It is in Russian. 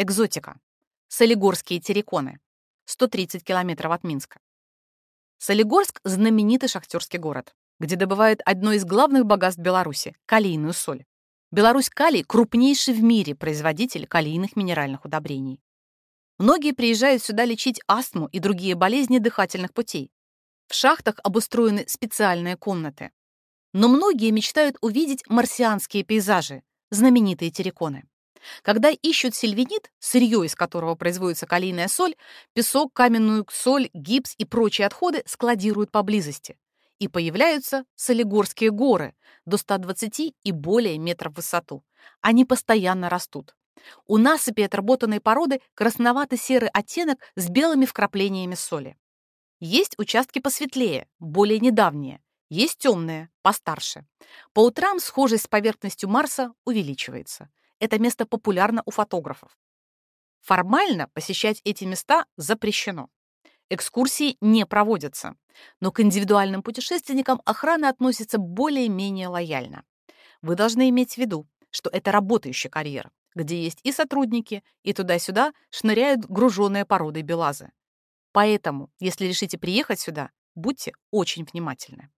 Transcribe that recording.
Экзотика. Солигорские терриконы. 130 километров от Минска. Солигорск – знаменитый шахтерский город, где добывают одно из главных богатств Беларуси – калийную соль. Беларусь Калий – крупнейший в мире производитель калийных минеральных удобрений. Многие приезжают сюда лечить астму и другие болезни дыхательных путей. В шахтах обустроены специальные комнаты. Но многие мечтают увидеть марсианские пейзажи, знаменитые терриконы. Когда ищут сильвинит, сырье из которого производится калийная соль, песок, каменную соль, гипс и прочие отходы складируют поблизости. И появляются солигорские горы до 120 и более метров в высоту. Они постоянно растут. У насыпи отработанной породы красновато-серый оттенок с белыми вкраплениями соли. Есть участки посветлее, более недавние. Есть темные, постарше. По утрам схожесть с поверхностью Марса увеличивается. Это место популярно у фотографов. Формально посещать эти места запрещено. Экскурсии не проводятся, но к индивидуальным путешественникам охрана относится более-менее лояльно. Вы должны иметь в виду, что это работающий карьер, где есть и сотрудники, и туда-сюда шныряют груженные породой белазы. Поэтому, если решите приехать сюда, будьте очень внимательны.